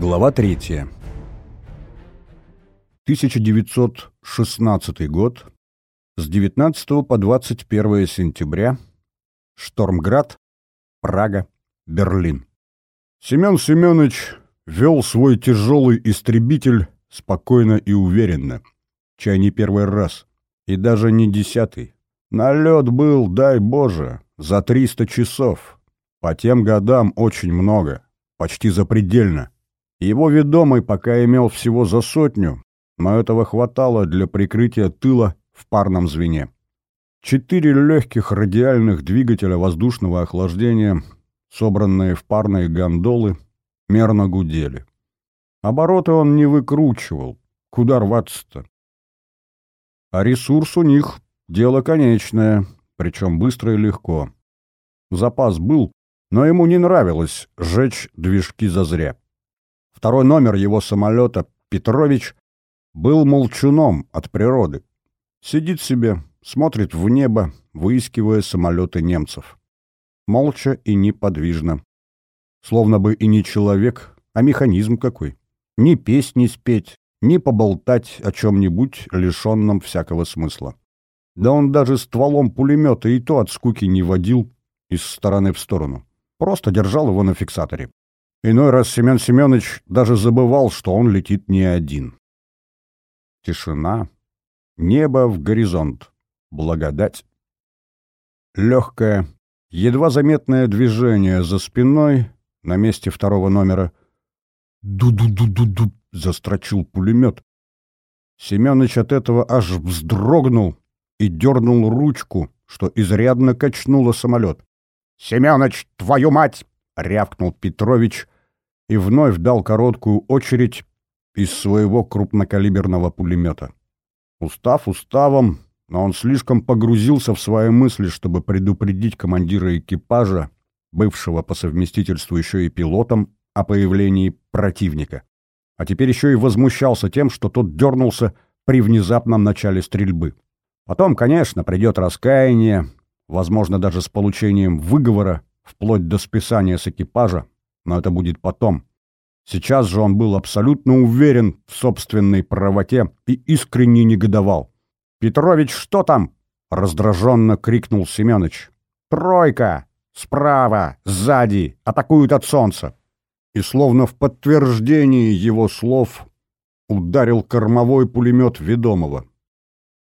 Глава 3. 1916 год. С 19 по 21 сентября. Штормград, Прага, Берлин. Семен Семенович вел свой тяжелый истребитель спокойно и уверенно. Чай не первый раз. И даже не десятый. Налет был, дай Боже, за 300 часов. По тем годам очень много. Почти запредельно. Его ведомый пока имел всего за сотню, но этого хватало для прикрытия тыла в парном звене. Четыре легких радиальных двигателя воздушного охлаждения, собранные в парные гондолы, мерно гудели. Обороты он не выкручивал. Куда рваться-то? А ресурс у них — дело конечное, причем быстро и легко. Запас был, но ему не нравилось сжечь движки зазря. Второй номер его самолета, Петрович, был молчуном от природы. Сидит себе, смотрит в небо, выискивая самолеты немцев. Молча и неподвижно. Словно бы и не человек, а механизм какой. Ни песни спеть, ни поболтать о чем-нибудь, лишенном всякого смысла. Да он даже стволом пулемета и то от скуки не водил из стороны в сторону. Просто держал его на фиксаторе. Иной раз Семен Семенович даже забывал, что он летит не один. Тишина, небо в горизонт, благодать. Легкое, едва заметное движение за спиной на месте второго номера. Ду-ду-ду-ду-ду застрочил пулемет. Семенович от этого аж вздрогнул и дернул ручку, что изрядно качнуло самолет. «Семенович, твою мать!» Рявкнул Петрович и вновь дал короткую очередь из своего крупнокалиберного пулемета. Устав уставом, но он слишком погрузился в свои мысли, чтобы предупредить командира экипажа, бывшего по совместительству еще и пилотом, о появлении противника. А теперь еще и возмущался тем, что тот дернулся при внезапном начале стрельбы. Потом, конечно, придет раскаяние, возможно, даже с получением выговора вплоть до списания с экипажа, но это будет потом. Сейчас же он был абсолютно уверен в собственной правоте и искренне негодовал. «Петрович, что там?» — раздраженно крикнул Семенович. «Тройка! Справа! Сзади! Атакуют от солнца!» И словно в подтверждении его слов ударил кормовой пулемет ведомого.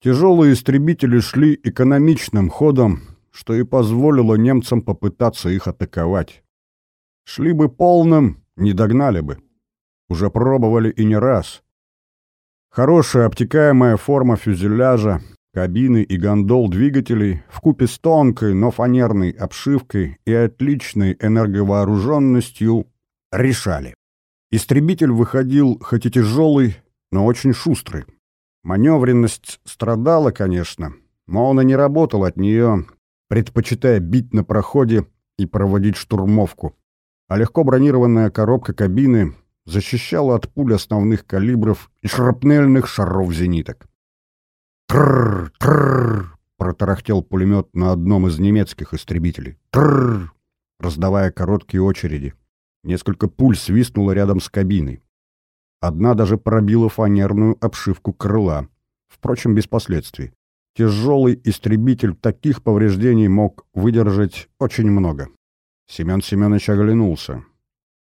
Тяжелые истребители шли экономичным ходом, что и позволило немцам попытаться их атаковать. Шли бы полным, не догнали бы. Уже пробовали и не раз. Хорошая обтекаемая форма фюзеляжа, кабины и гондол двигателей вкупе с тонкой, но фанерной обшивкой и отличной энерговооруженностью решали. Истребитель выходил хоть и тяжелый, но очень шустрый. Маневренность страдала, конечно, но он и не работал от нее, предпочитая бить на проходе и проводить штурмовку. А легко бронированная коробка кабины защищала от пуль основных калибров и шрапнельных шаров зениток. «Трррр! Трррр!» — протарахтел пулемет на одном из немецких истребителей. «Трррр!» — раздавая короткие очереди. Несколько пуль свистнуло рядом с кабиной. Одна даже пробила фанерную обшивку крыла. Впрочем, без последствий. Тяжелый истребитель таких повреждений мог выдержать очень много. Семен Семенович оглянулся.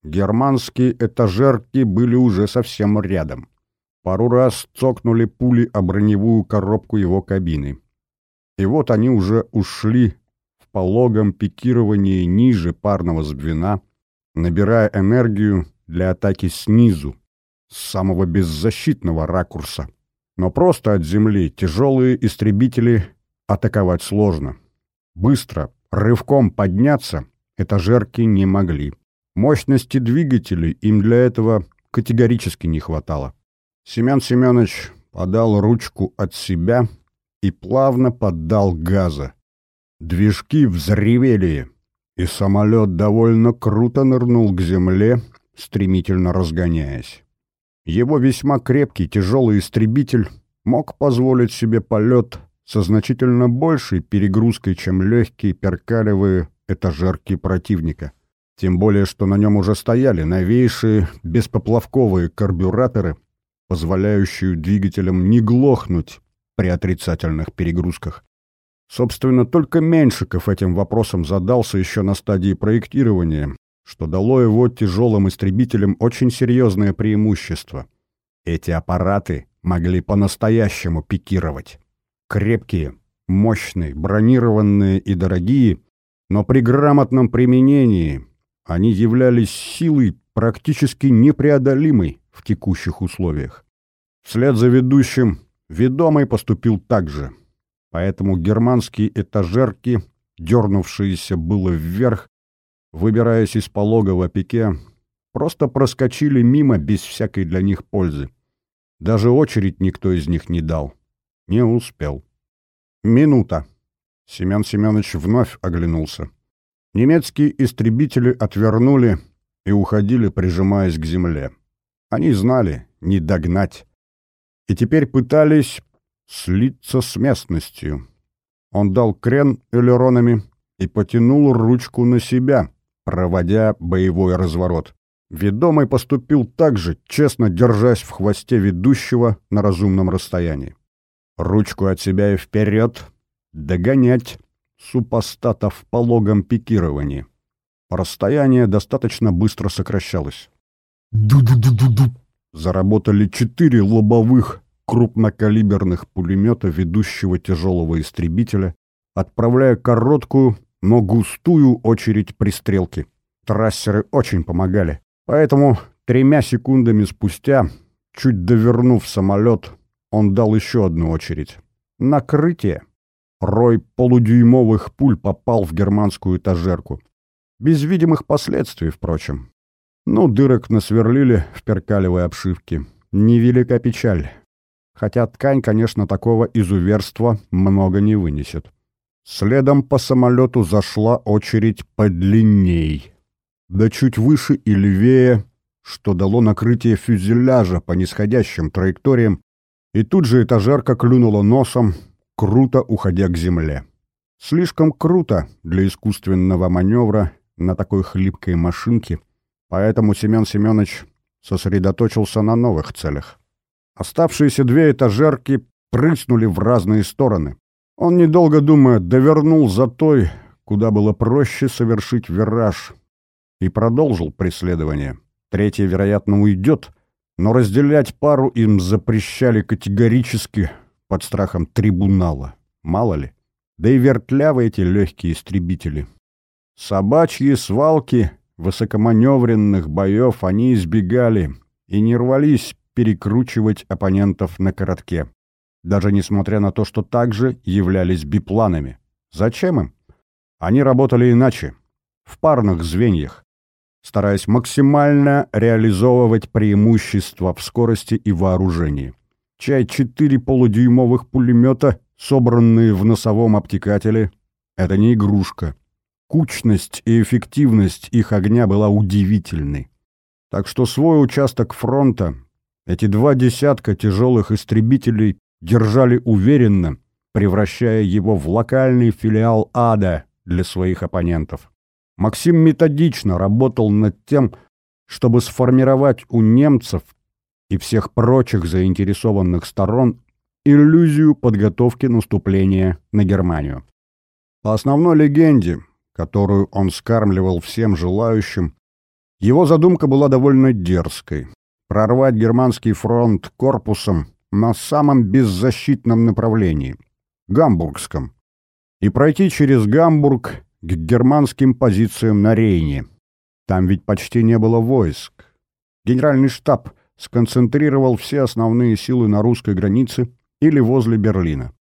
Германские этажерки были уже совсем рядом. Пару раз цокнули пули о броневую коробку его кабины. И вот они уже ушли в пологом пикировании ниже парного звена, набирая энергию для атаки снизу, с самого беззащитного ракурса. Но просто от земли тяжелые истребители атаковать сложно. Быстро, рывком подняться этажерки не могли. Мощности двигателей им для этого категорически не хватало. Семен Семенович подал ручку от себя и плавно поддал газа. Движки взревели, и самолет довольно круто нырнул к земле, стремительно разгоняясь. Его весьма крепкий тяжелый истребитель мог позволить себе полет со значительно большей перегрузкой, чем легкие перкалевые этажерки противника. Тем более, что на нем уже стояли новейшие беспоплавковые карбюраторы, позволяющие двигателям не глохнуть при отрицательных перегрузках. Собственно, только Меньшиков этим вопросом задался еще на стадии проектирования, что дало его тяжелым истребителям очень серьезное преимущество. Эти аппараты могли по-настоящему пикировать. Крепкие, мощные, бронированные и дорогие, но при грамотном применении они являлись силой практически непреодолимой в текущих условиях. Вслед за ведущим ведомый поступил так же. Поэтому германские этажерки, дернувшиеся было вверх, выбираясь из пологого пике, просто проскочили мимо без всякой для них пользы. Даже очередь никто из них не дал. Не успел. Минута. Семен Семенович вновь оглянулся. Немецкие истребители отвернули и уходили, прижимаясь к земле. Они знали, не догнать. И теперь пытались слиться с местностью. Он дал крен элеронами и потянул ручку на себя, проводя боевой разворот. Ведомый поступил так же, честно держась в хвосте ведущего на разумном расстоянии. Ручку от себя и вперед, догонять супостата в пологом пикировании. Расстояние достаточно быстро сокращалось. Ду-ду-ду-ду-ду. Заработали четыре лобовых крупнокалиберных пулемета ведущего тяжелого истребителя, отправляя короткую, но густую очередь пристрелки. Трассеры очень помогали. Поэтому тремя секундами спустя, чуть довернув самолет, он дал еще одну очередь. Накрытие. Рой полудюймовых пуль попал в германскую этажерку. Без видимых последствий, впрочем. Ну, дырок насверлили в перкалевой обшивке. Невелика печаль. Хотя ткань, конечно, такого изуверства много не вынесет. Следом по самолету зашла очередь подлинней. Да чуть выше и левее, что дало накрытие фюзеляжа по нисходящим траекториям, и тут же этажерка клюнула носом, круто уходя к земле. Слишком круто для искусственного маневра на такой хлипкой машинке, поэтому Семен Семенович сосредоточился на новых целях. Оставшиеся две этажерки прыснули в разные стороны. Он, недолго думая, довернул за той, куда было проще совершить вираж, и продолжил преследование. Третья, вероятно, уйдет, но разделять пару им запрещали категорически под страхом трибунала. Мало ли. Да и вертлявы эти легкие истребители. Собачьи свалки высокоманевренных боев они избегали и не рвались перекручивать оппонентов на коротке. Даже несмотря на то, что также являлись бипланами. Зачем им? Они работали иначе, в парных звеньях, стараясь максимально реализовывать преимущества в скорости и вооружении. Чай четыре полудюймовых пулемета, собранные в носовом обтекателе, это не игрушка. Кучность и эффективность их огня была удивительной. Так что свой участок фронта эти два десятка тяжелых истребителей держали уверенно, превращая его в локальный филиал ада для своих оппонентов. Максим методично работал над тем, чтобы сформировать у немцев и всех прочих заинтересованных сторон иллюзию подготовки наступления на Германию. По основной легенде, которую он скармливал всем желающим, его задумка была довольно дерзкой – прорвать германский фронт корпусом на самом беззащитном направлении – Гамбургском, и пройти через Гамбург к германским позициям на Рейне. Там ведь почти не было войск. Генеральный штаб сконцентрировал все основные силы на русской границе или возле Берлина.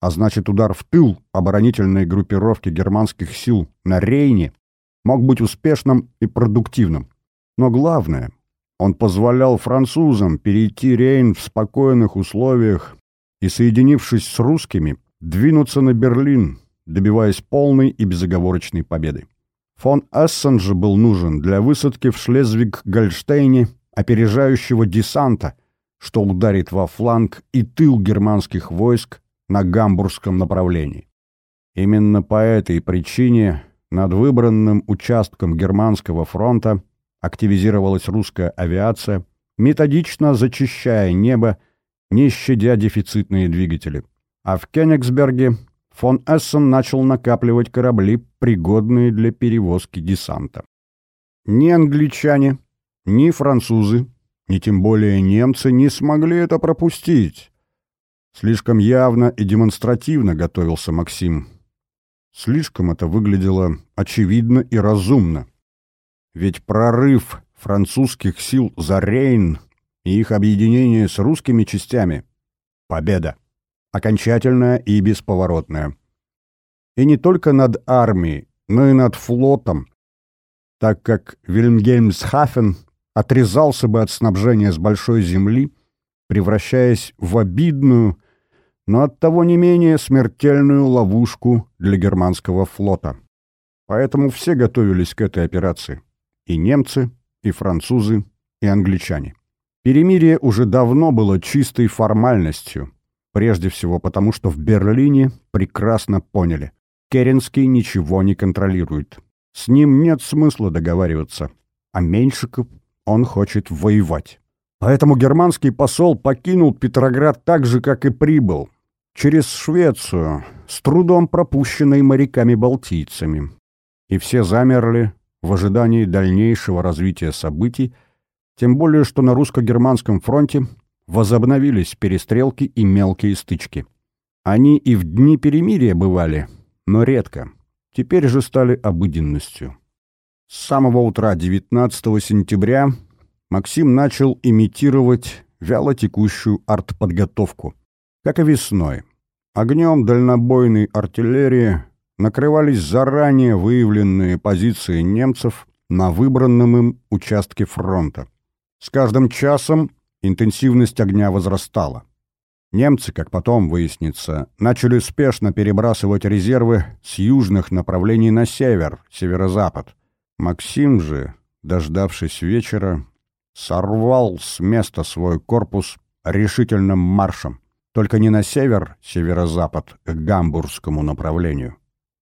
А значит, удар в тыл оборонительной группировки германских сил на Рейне мог быть успешным и продуктивным. Но главное, он позволял французам перейти Рейн в спокойных условиях и, соединившись с русскими, двинуться на Берлин, добиваясь полной и безоговорочной победы. Фон Эссен же был нужен для высадки в Шлезвиг-Гольштейне опережающего десанта, что ударит во фланг и тыл германских войск на гамбургском направлении. Именно по этой причине над выбранным участком германского фронта активизировалась русская авиация, методично зачищая небо, не щадя дефицитные двигатели. А в Кенигсберге фон Эссен начал накапливать корабли, пригодные для перевозки десанта. Ни англичане, ни французы, ни тем более немцы не смогли это пропустить. Слишком явно и демонстративно готовился Максим. Слишком это выглядело очевидно и разумно. Ведь прорыв французских сил за Рейн и их объединение с русскими частями — победа. Окончательная и бесповоротная. И не только над армией, но и над флотом, так как Вильмгельмсхафен отрезался бы от снабжения с большой земли, превращаясь в обидную, но оттого не менее смертельную ловушку для германского флота. Поэтому все готовились к этой операции. И немцы, и французы, и англичане. Перемирие уже давно было чистой формальностью, прежде всего потому, что в Берлине прекрасно поняли – Керенский ничего не контролирует. С ним нет смысла договариваться, а Меньшиков он хочет воевать. Поэтому германский посол покинул Петроград так же, как и прибыл, через Швецию, с трудом пропущенной моряками-балтийцами. И все замерли в ожидании дальнейшего развития событий, тем более что на русско-германском фронте возобновились перестрелки и мелкие стычки. Они и в дни перемирия бывали, но редко. Теперь же стали обыденностью. С самого утра 19 сентября Максим начал имитировать вялотекущую артподготовку. Как и весной. Огнем дальнобойной артиллерии накрывались заранее выявленные позиции немцев на выбранном им участке фронта. С каждым часом интенсивность огня возрастала. Немцы, как потом выяснится, начали спешно перебрасывать резервы с южных направлений на север, северо-запад. Максим же, дождавшись вечера, сорвал с места свой корпус решительным маршем. Только не на север, северо-запад, к гамбургскому направлению,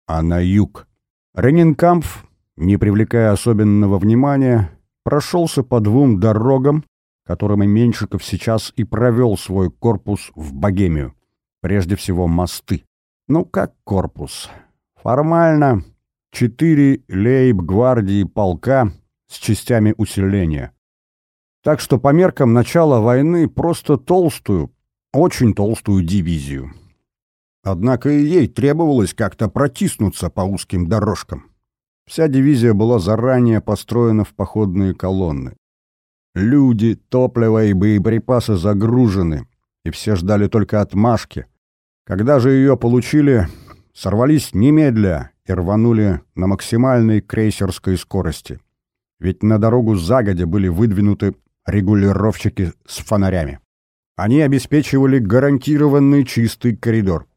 а на юг. Ренинкампф, не привлекая особенного внимания, прошелся по двум дорогам, которыми Меньшиков сейчас и провел свой корпус в Богемию. Прежде всего мосты. Ну как корпус? Формально четыре лейб-гвардии полка с частями усиления. Так что по меркам начала войны просто толстую, очень толстую дивизию. Однако и ей требовалось как-то протиснуться по узким дорожкам. Вся дивизия была заранее построена в походные колонны. Люди, топливо и боеприпасы загружены, и все ждали только отмашки. Когда же ее получили, сорвались немедля и рванули на максимальной крейсерской скорости. Ведь на дорогу загодя были выдвинуты регулировщики с фонарями. Они обеспечивали гарантированный чистый коридор,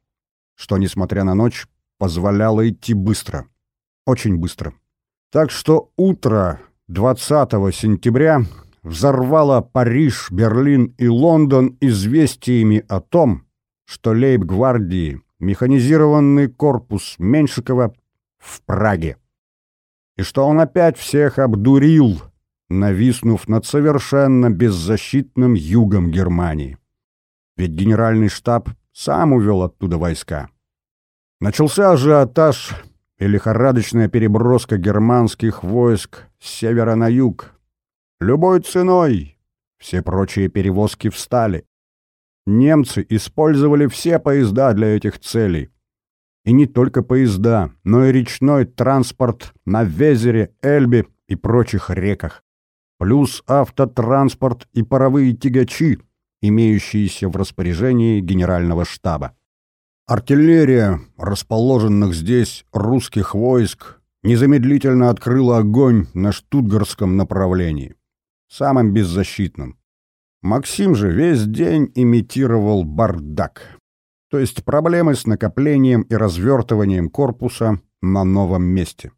что, несмотря на ночь, позволяло идти быстро. Очень быстро. Так что утро 20 сентября взорвала Париж, Берлин и Лондон известиями о том, что лейб-гвардии механизированный корпус Меньшикова в Праге. И что он опять всех обдурил, нависнув над совершенно беззащитным югом Германии. Ведь генеральный штаб сам увел оттуда войска. Начался ажиотаж и лихорадочная переброска германских войск с севера на юг, Любой ценой. Все прочие перевозки встали. Немцы использовали все поезда для этих целей. И не только поезда, но и речной транспорт на Везере, Эльбе и прочих реках. Плюс автотранспорт и паровые тягачи, имеющиеся в распоряжении генерального штаба. Артиллерия, расположенных здесь русских войск, незамедлительно открыла огонь на штутгарском направлении самым беззащитным. Максим же весь день имитировал бардак. То есть проблемы с накоплением и развертыванием корпуса на новом месте.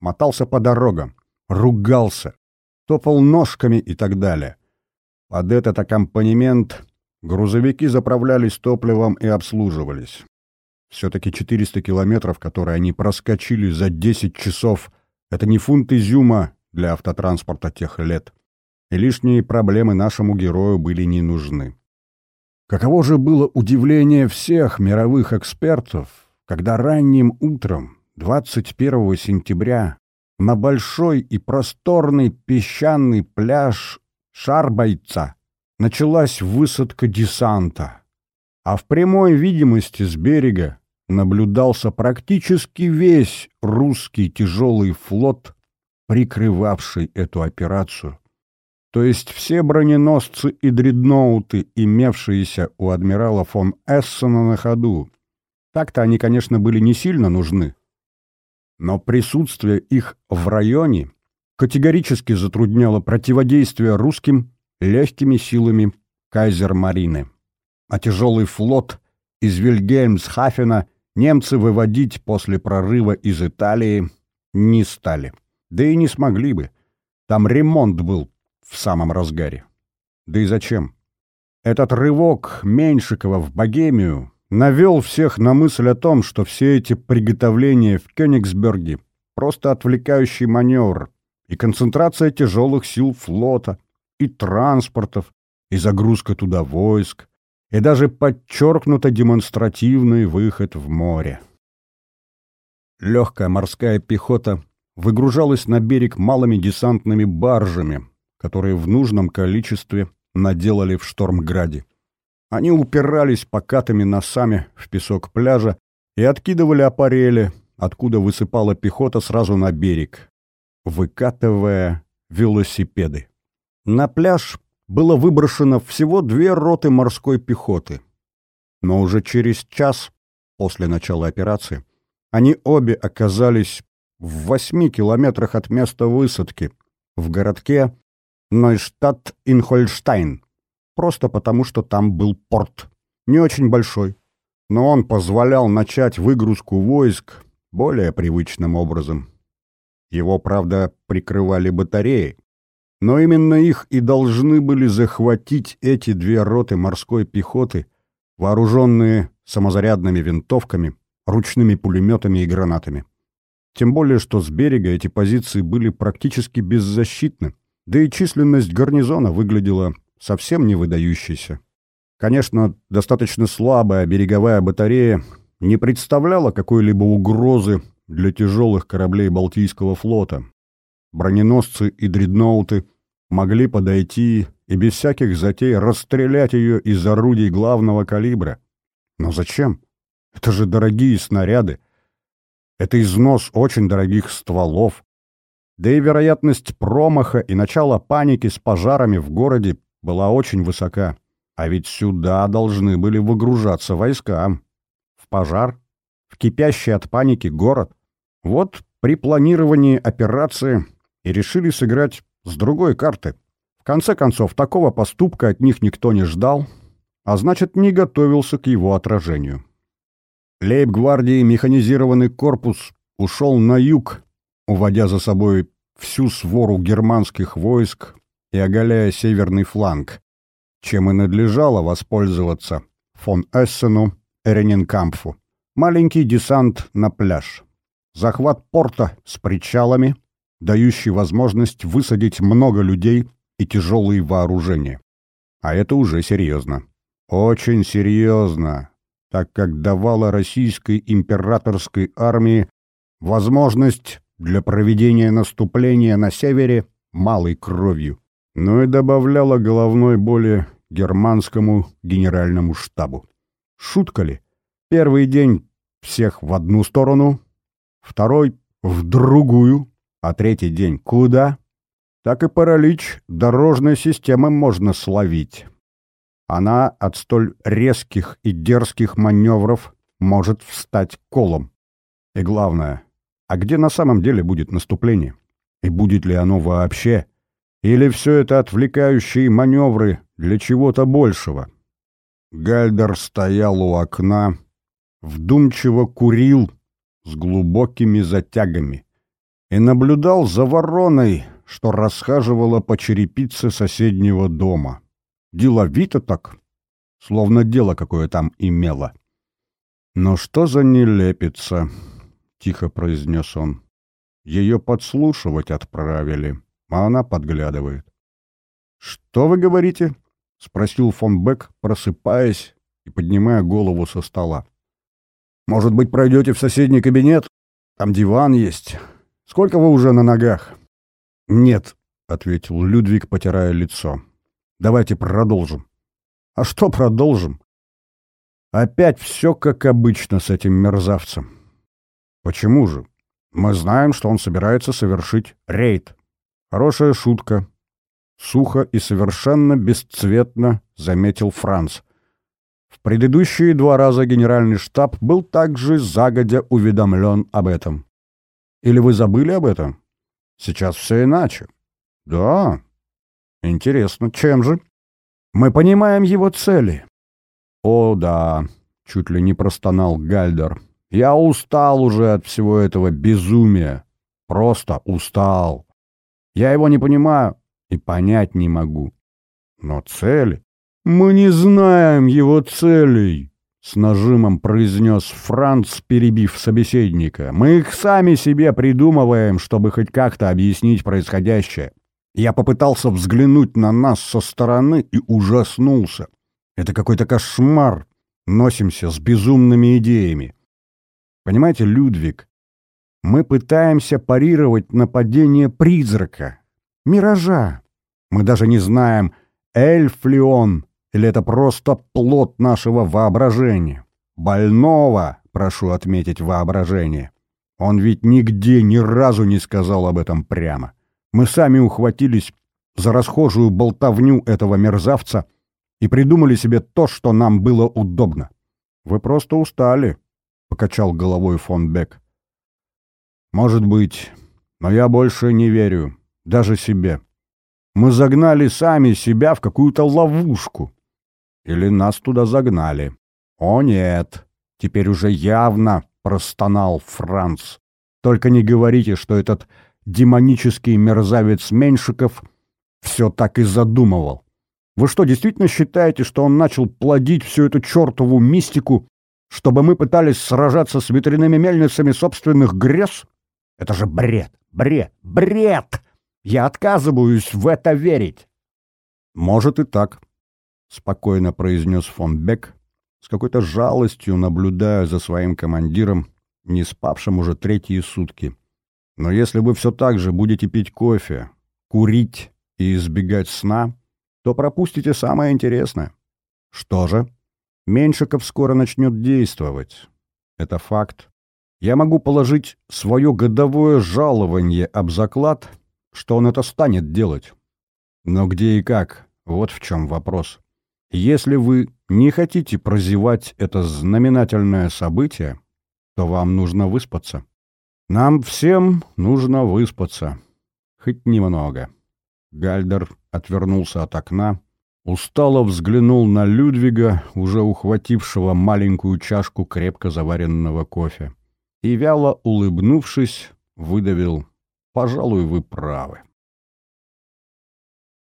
Мотался по дорогам, ругался, топал ножками и так далее. Под этот аккомпанемент грузовики заправлялись топливом и обслуживались. Все-таки 400 километров, которые они проскочили за 10 часов, это не фунт изюма для автотранспорта тех лет. И лишние проблемы нашему герою были не нужны. Каково же было удивление всех мировых экспертов, когда ранним утром 21 сентября на большой и просторный песчаный пляж Шарбайца началась высадка десанта, а в прямой видимости с берега наблюдался практически весь русский тяжелый флот, прикрывавший эту операцию то есть все броненосцы и дредноуты, имевшиеся у адмирала фон Эссена на ходу. Так-то они, конечно, были не сильно нужны. Но присутствие их в районе категорически затрудняло противодействие русским легкими силами кайзер-марины. А тяжелый флот из Вильгельмсхафена немцы выводить после прорыва из Италии не стали. Да и не смогли бы. Там ремонт был в самом разгаре. Да и зачем? Этот рывок Меньшикова в Богемию навел всех на мысль о том, что все эти приготовления в Кёнигсберге — просто отвлекающий маневр и концентрация тяжелых сил флота, и транспортов, и загрузка туда войск, и даже подчеркнуто демонстративный выход в море. Легкая морская пехота выгружалась на берег малыми десантными баржами, которые в нужном количестве наделали в Штормграде. Они упирались покатыми носами в песок пляжа и откидывали аппарели, откуда высыпала пехота сразу на берег, выкатывая велосипеды. На пляж было выброшено всего две роты морской пехоты. Но уже через час после начала операции они обе оказались в восьми километрах от места высадки, в городке Нойштадт-Инхольштайн, просто потому что там был порт. Не очень большой, но он позволял начать выгрузку войск более привычным образом. Его, правда, прикрывали батареи, но именно их и должны были захватить эти две роты морской пехоты, вооруженные самозарядными винтовками, ручными пулеметами и гранатами. Тем более, что с берега эти позиции были практически беззащитны, да и численность гарнизона выглядела совсем не выдающейся. Конечно, достаточно слабая береговая батарея не представляла какой-либо угрозы для тяжелых кораблей Балтийского флота. Броненосцы и дредноуты могли подойти и без всяких затей расстрелять ее из орудий главного калибра. Но зачем? Это же дорогие снаряды. Это износ очень дорогих стволов. Да и вероятность промаха и начала паники с пожарами в городе была очень высока. А ведь сюда должны были выгружаться войска. В пожар, в кипящий от паники город. Вот при планировании операции и решили сыграть с другой карты. В конце концов, такого поступка от них никто не ждал, а значит, не готовился к его отражению. Лейб-гвардии механизированный корпус ушел на юг, уводя за собой всю свору германских войск и оголяя северный фланг, чем и надлежало воспользоваться фон Эссену Эренинкампфу. Маленький десант на пляж. Захват порта с причалами, дающий возможность высадить много людей и тяжелые вооружения. А это уже серьезно. Очень серьезно, так как давало российской императорской армии возможность для проведения наступления на севере малой кровью, но и добавляло головной боли германскому генеральному штабу. Шутка ли? Первый день всех в одну сторону, второй — в другую, а третий день куда? Так и паралич дорожной системы можно словить. Она от столь резких и дерзких маневров может встать колом. И главное, а где на самом деле будет наступление? И будет ли оно вообще? Или все это отвлекающие маневры для чего-то большего? Гальдер стоял у окна, вдумчиво курил с глубокими затягами и наблюдал за вороной, что расхаживала по черепице соседнего дома. Деловито так, словно дело какое там имело. «Но что за нелепица?» — тихо произнес он. «Ее подслушивать отправили, а она подглядывает». «Что вы говорите?» — спросил фон Бек, просыпаясь и поднимая голову со стола. «Может быть, пройдете в соседний кабинет? Там диван есть. Сколько вы уже на ногах?» «Нет», — ответил Людвиг, потирая лицо. «Давайте продолжим». «А что продолжим?» «Опять все как обычно с этим мерзавцем». «Почему же? Мы знаем, что он собирается совершить рейд. Хорошая шутка». Сухо и совершенно бесцветно заметил Франц. В предыдущие два раза генеральный штаб был также загодя уведомлен об этом. Или вы забыли об этом? Сейчас все иначе. Да. Интересно, чем же? Мы понимаем его цели. О, да, чуть ли не простонал Гальдер. Я устал уже от всего этого безумия. Просто устал. Я его не понимаю и понять не могу. Но цели? Мы не знаем его целей. С нажимом произнес Франц, перебив собеседника. «Мы их сами себе придумываем, чтобы хоть как-то объяснить происходящее. Я попытался взглянуть на нас со стороны и ужаснулся. Это какой-то кошмар. Носимся с безумными идеями. Понимаете, Людвиг, мы пытаемся парировать нападение призрака, миража. Мы даже не знаем, эльф ли он или это просто плод нашего воображения? Больного, прошу отметить, воображение. Он ведь нигде ни разу не сказал об этом прямо. Мы сами ухватились за расхожую болтовню этого мерзавца и придумали себе то, что нам было удобно. «Вы просто устали», — покачал головой фон Бек. «Может быть, но я больше не верю, даже себе. Мы загнали сами себя в какую-то ловушку. Или нас туда загнали? О нет, теперь уже явно простонал Франц. Только не говорите, что этот демонический мерзавец Меньшиков все так и задумывал. Вы что, действительно считаете, что он начал плодить всю эту чертову мистику, чтобы мы пытались сражаться с ветряными мельницами собственных грез? Это же бред, бред, бред! Я отказываюсь в это верить. Может и так, — спокойно произнес фон Бек, с какой-то жалостью наблюдая за своим командиром, не спавшим уже третьи сутки. «Но если вы все так же будете пить кофе, курить и избегать сна, то пропустите самое интересное. Что же? Меньшиков скоро начнет действовать. Это факт. Я могу положить свое годовое жалование об заклад, что он это станет делать. Но где и как? Вот в чем вопрос. Если вы не хотите прозевать это знаменательное событие, то вам нужно выспаться. Нам всем нужно выспаться. Хоть немного. Гальдер отвернулся от окна, устало взглянул на Людвига, уже ухватившего маленькую чашку крепко заваренного кофе, и, вяло улыбнувшись, выдавил «Пожалуй, вы правы».